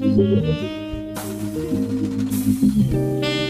Thank you.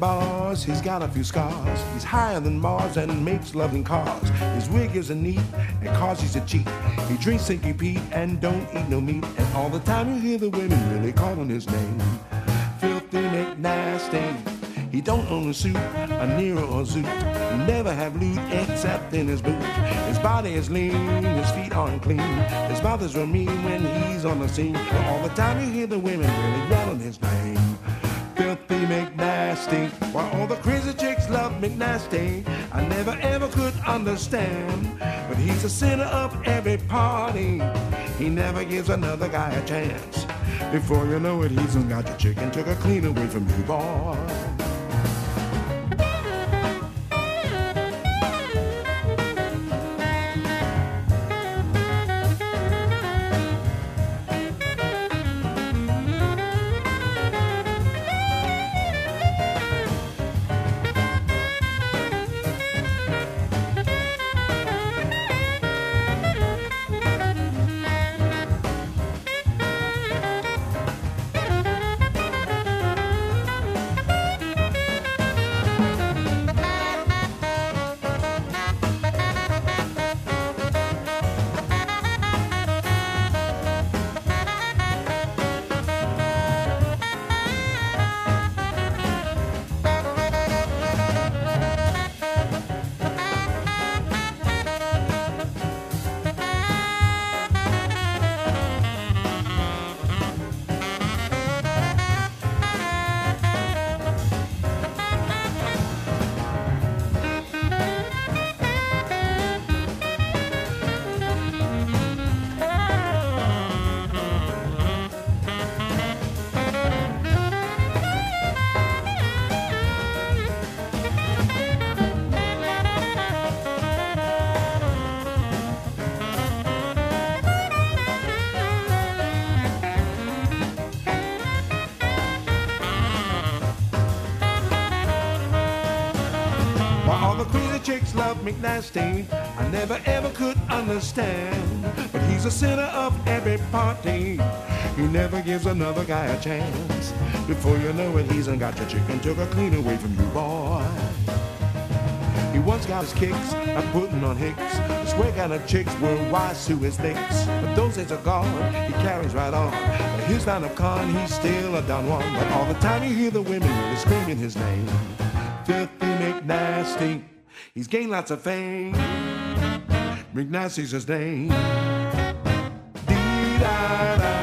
Bars, he's got a few scars. He's higher than Mars and makes love in cars. His wig isn't neat and causes a cheat. He drinks Stinky Pete and don't eat no meat. And all the time you hear the women really calling his name. Filthy McNasty. He don't own a suit, a Nehru or Zoot. Never have loot except in his boot. His body is lean, his feet aren't clean. His mouth is mean when he's on the scene. But all the time you hear the women really yelling his name. Filthy McNasty. Why all the crazy chicks love McNasty. I never ever could understand. But he's a center of every party. He never gives another guy a chance. Before you know it, he's got your chicken took a clean away from you, boy. McNasty, I never ever could understand. But he's the center of every party. He never gives another guy a chance. Before you know it, he's got your chicken took a clean away from you, boy. He once got his kicks at putting on hicks. The square kind of chicks were wise to his licks. But those days are gone, he carries right on. But his line of con, he's still a Don Juan. But all the time you hear the women really screaming his name. Filthy McNasty, he's gained lots of fame. McNasty's his name. Dee-da-da,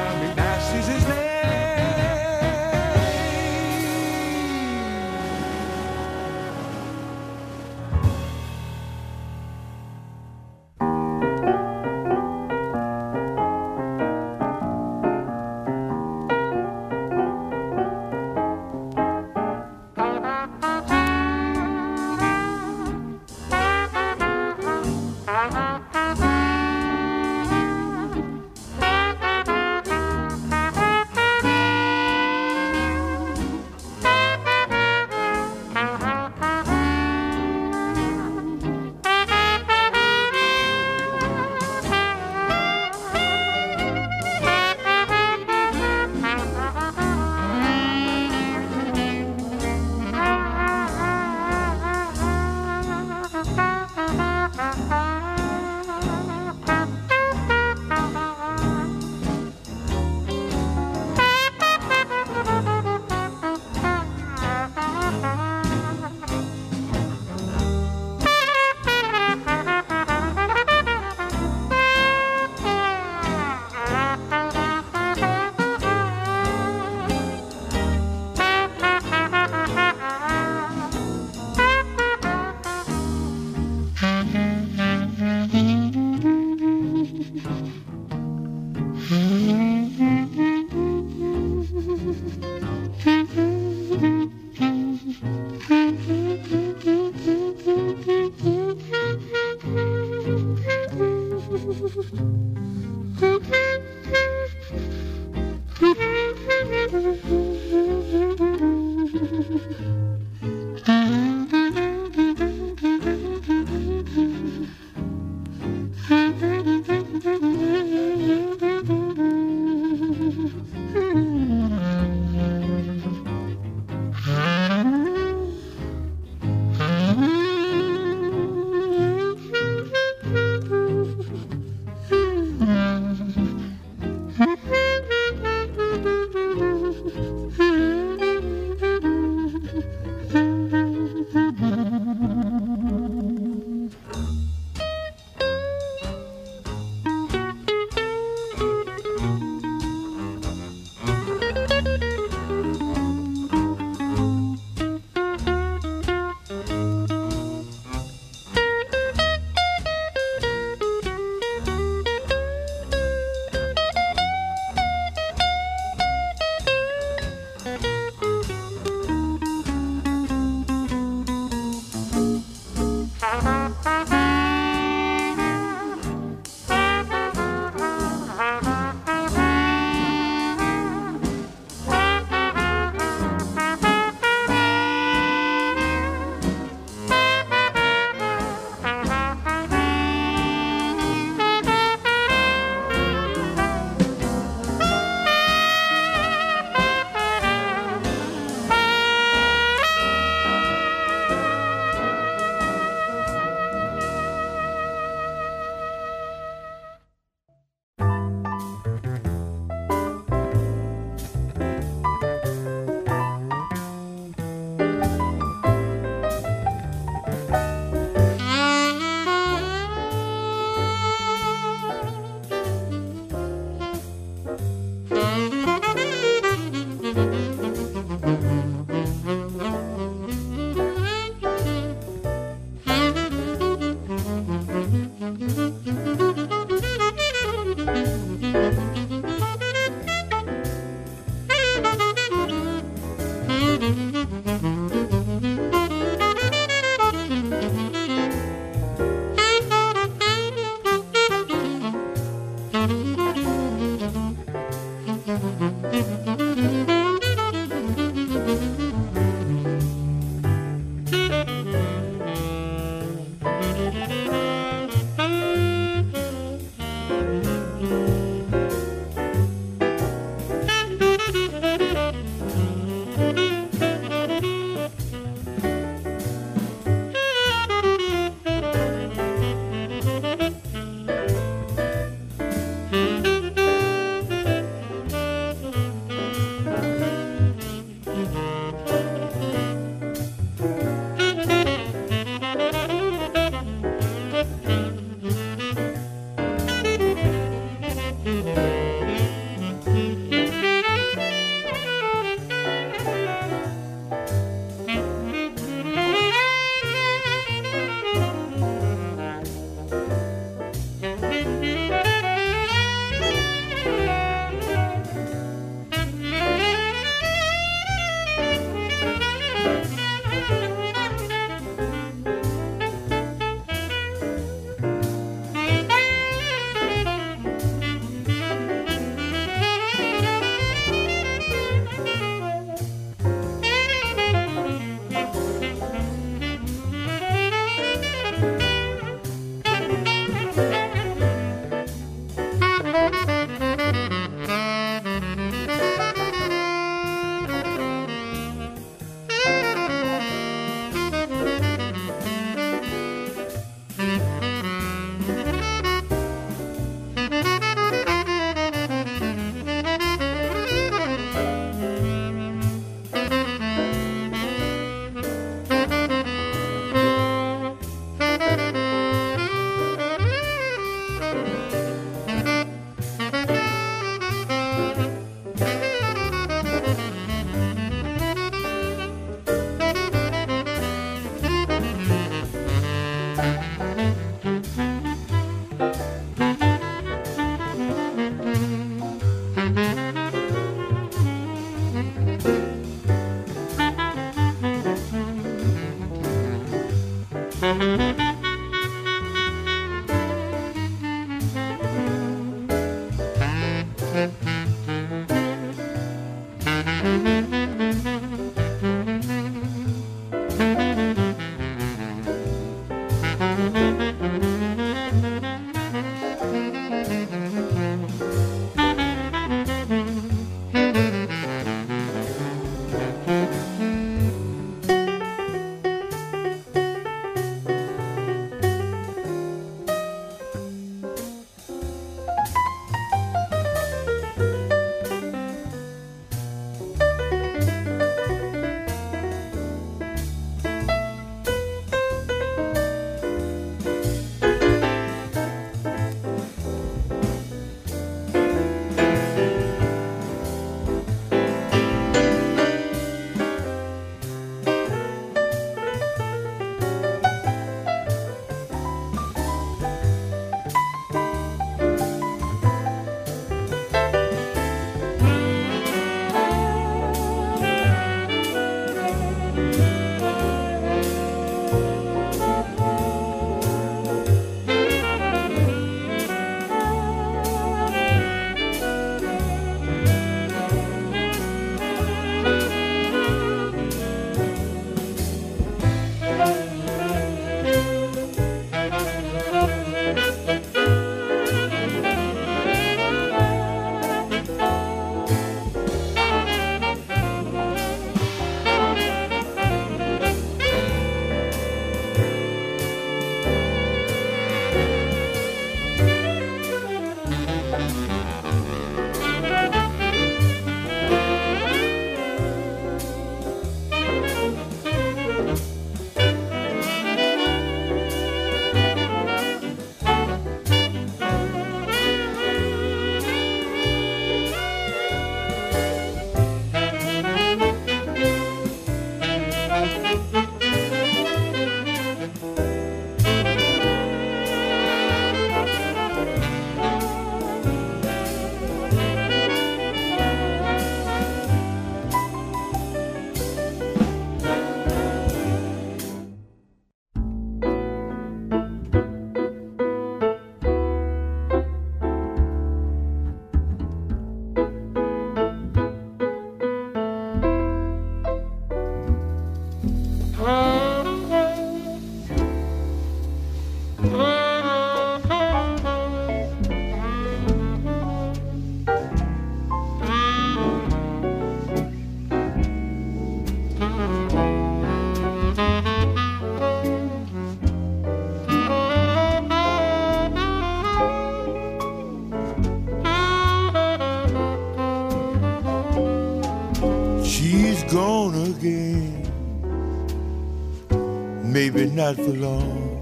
Maybe not for long.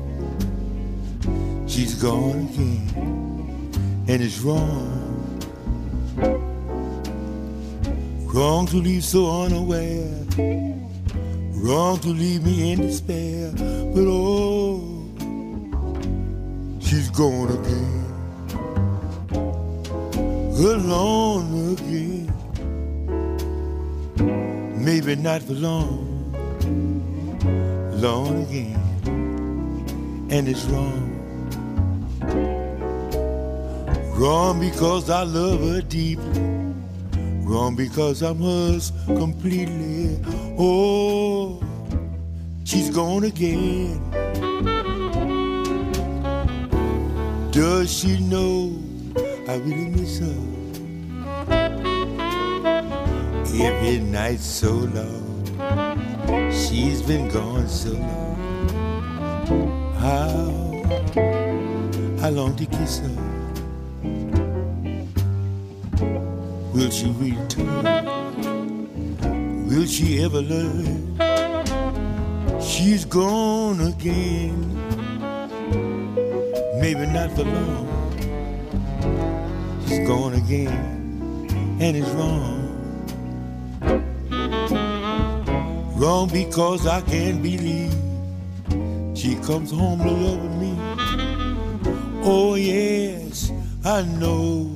She's gone again, and it's wrong. Wrong to leave so unaware. Wrong to leave me in despair. But oh, she's gone again. Alone again. Maybe not for long. Alone again. And it's wrong. Wrong because I love her deeply Wrong because I'm hers completely. Oh, she's gone again. Does she know I really miss her? Every night so long, she's been gone so long. How I long to kiss her. Will she return? Will she ever learn? She's gone again. Maybe not for long. She's gone again, and it's wrong. Because I can't believe she comes home to love me. Oh, yes, I know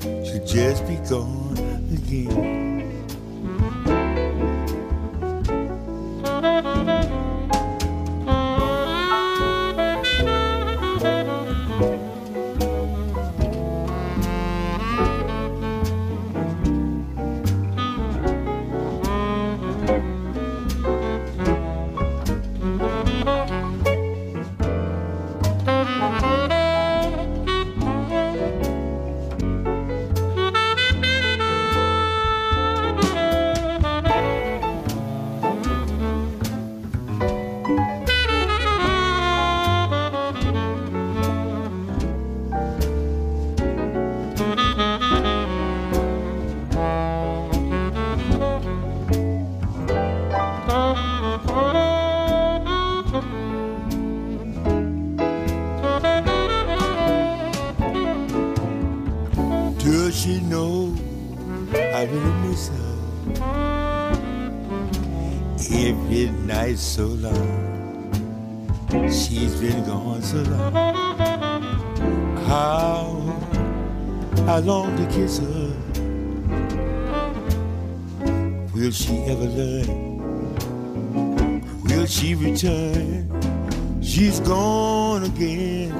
she'll just be gone again. So long. She's been gone so long. How I long to kiss her. Will she ever learn? Will she return? She's gone again.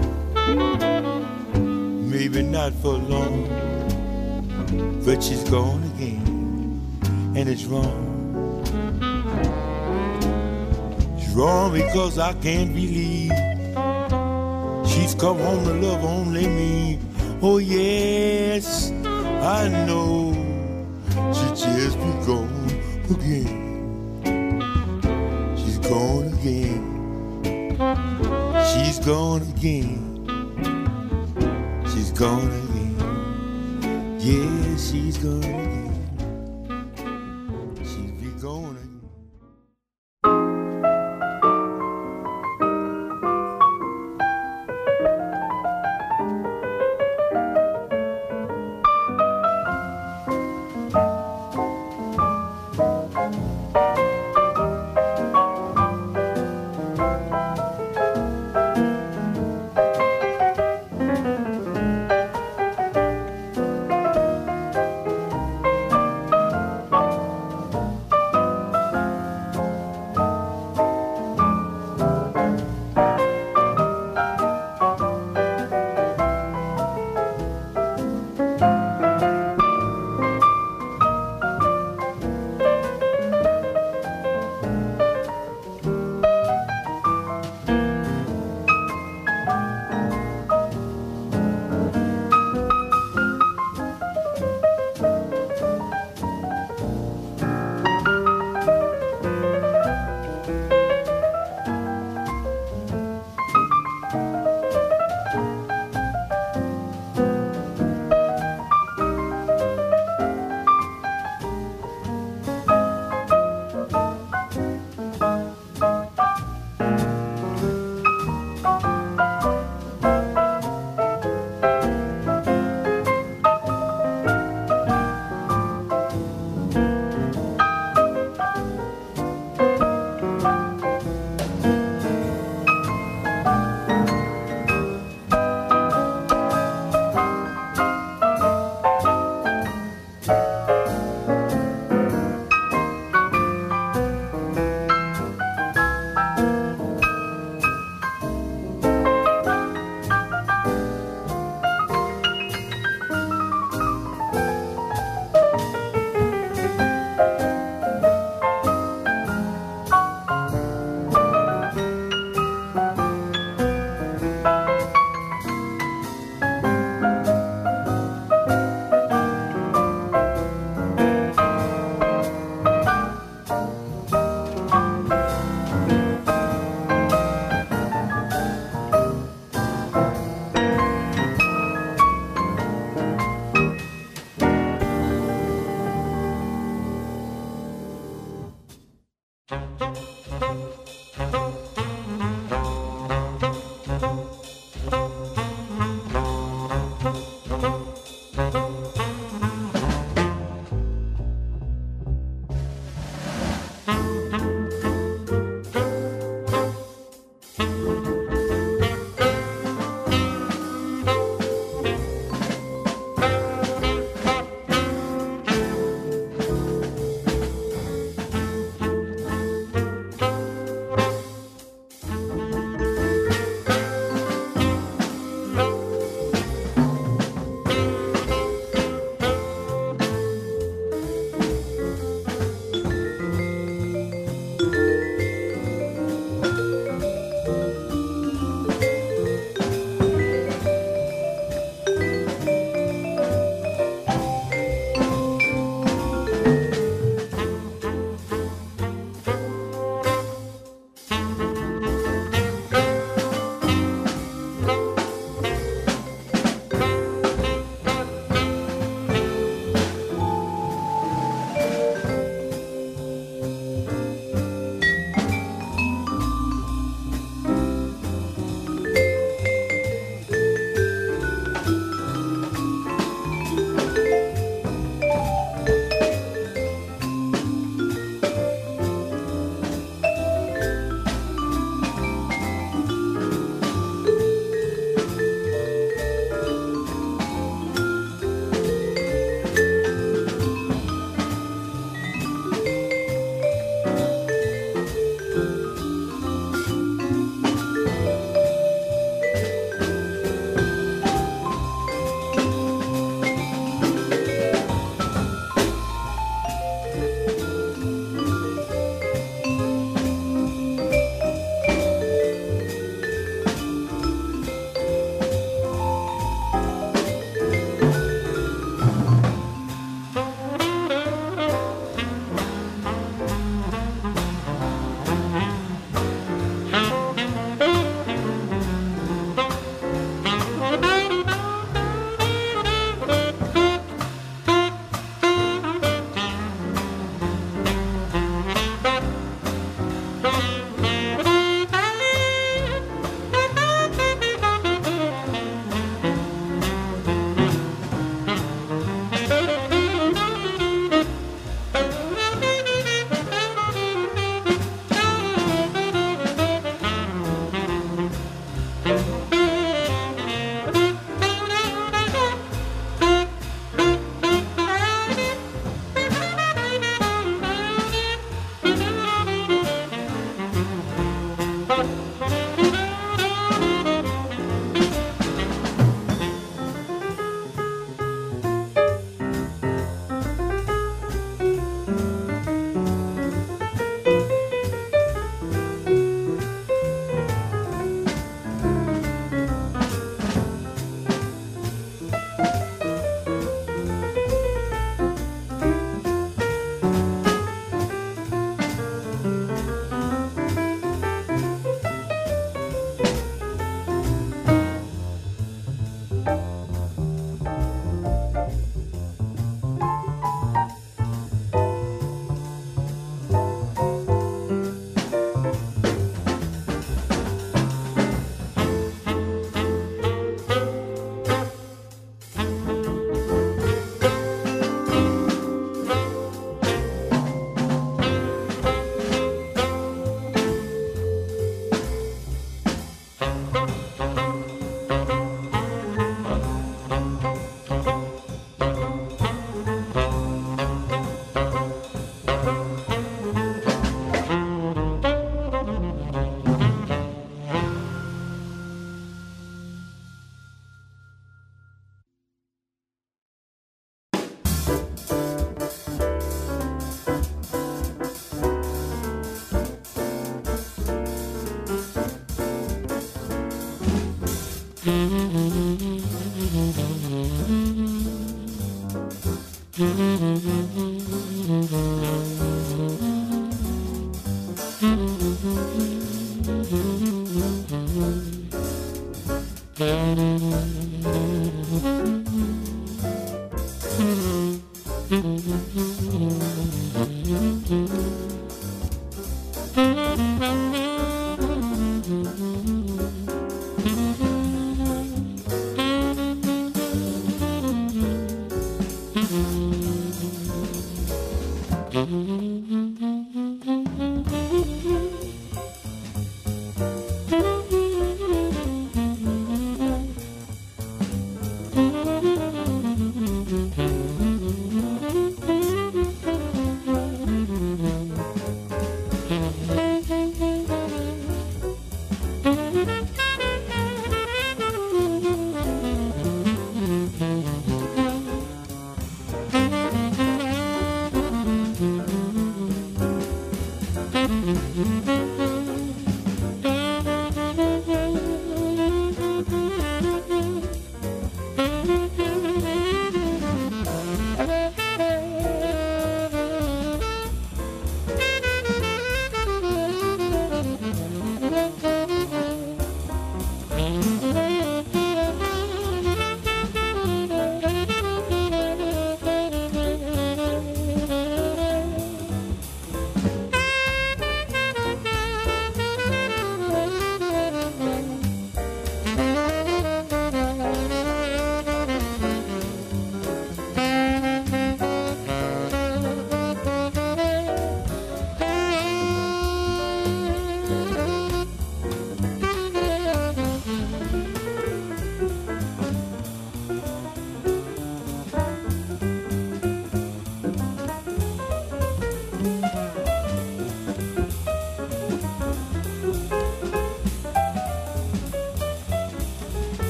Maybe not for long, but she's gone again, and it's wrong. Wrong because I can't believe she's come home to love only me. Oh, yes, I know she just be gone again. She's gone again. She's gone again. She's gone again. Yeah, she's gone again.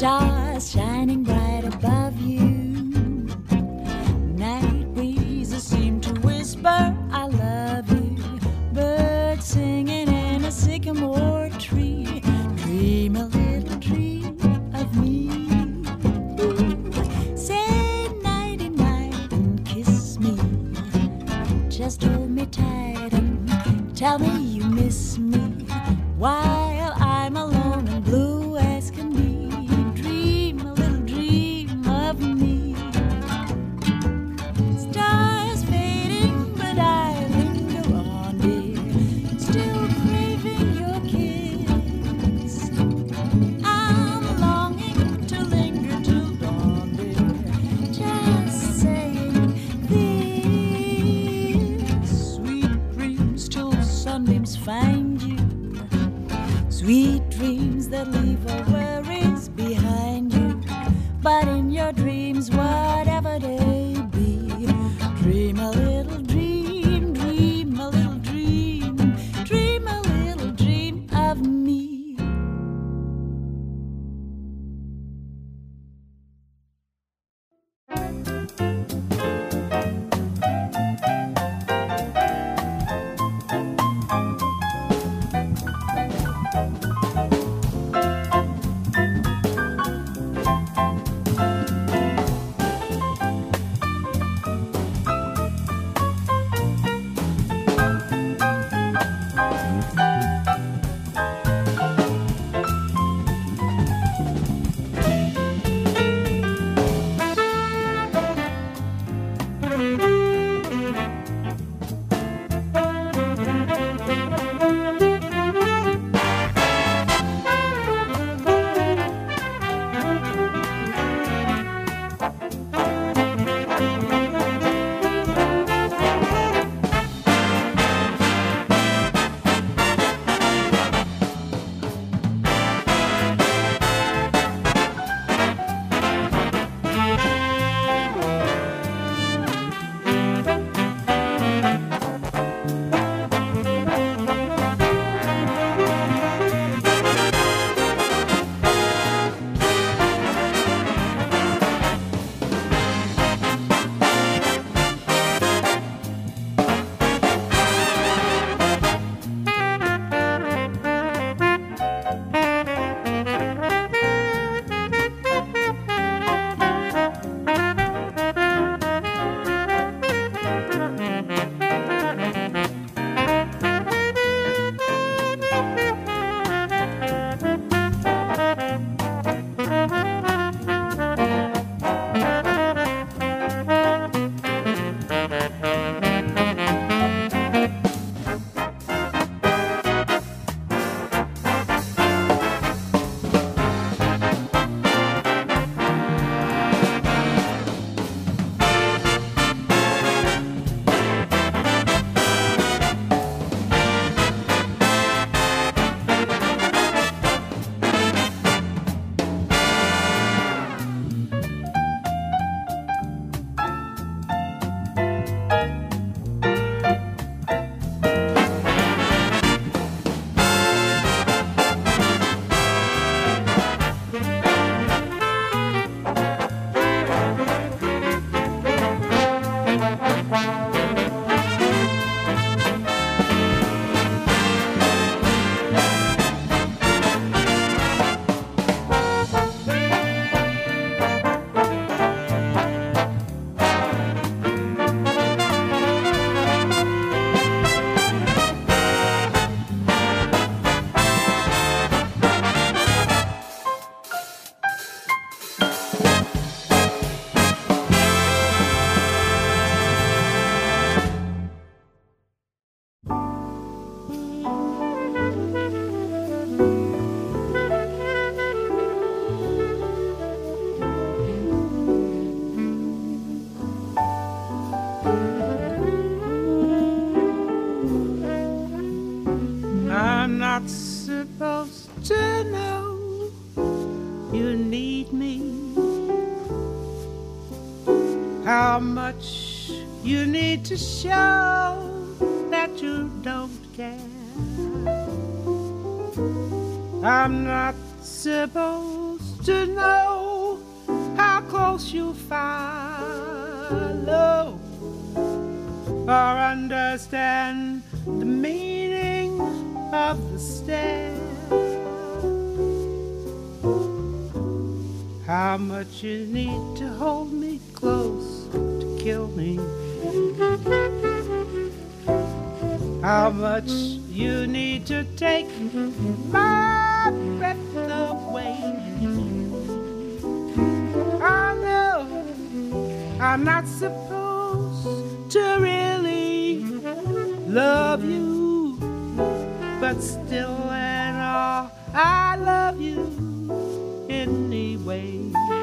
down. You need to hold me close to kill me. How much you need to take my breath away. I know I'm not supposed to really love you, but still and all, I love you anyway.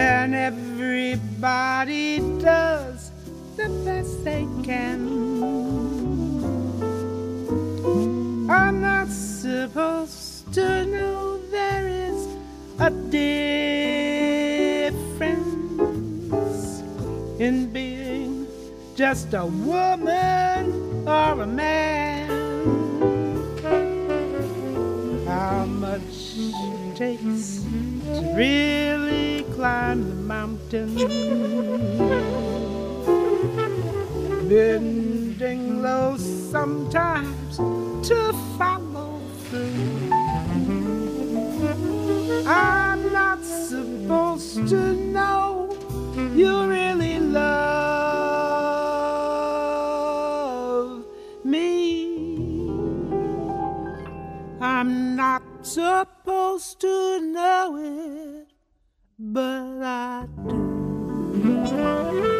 And everybody does the best they can. I'm not supposed to know there is a difference in being just a woman or a man. How much it takes to really climb the mountain. Bending low sometimes to follow through. I'm not supposed to know you supposed to know it, but I do.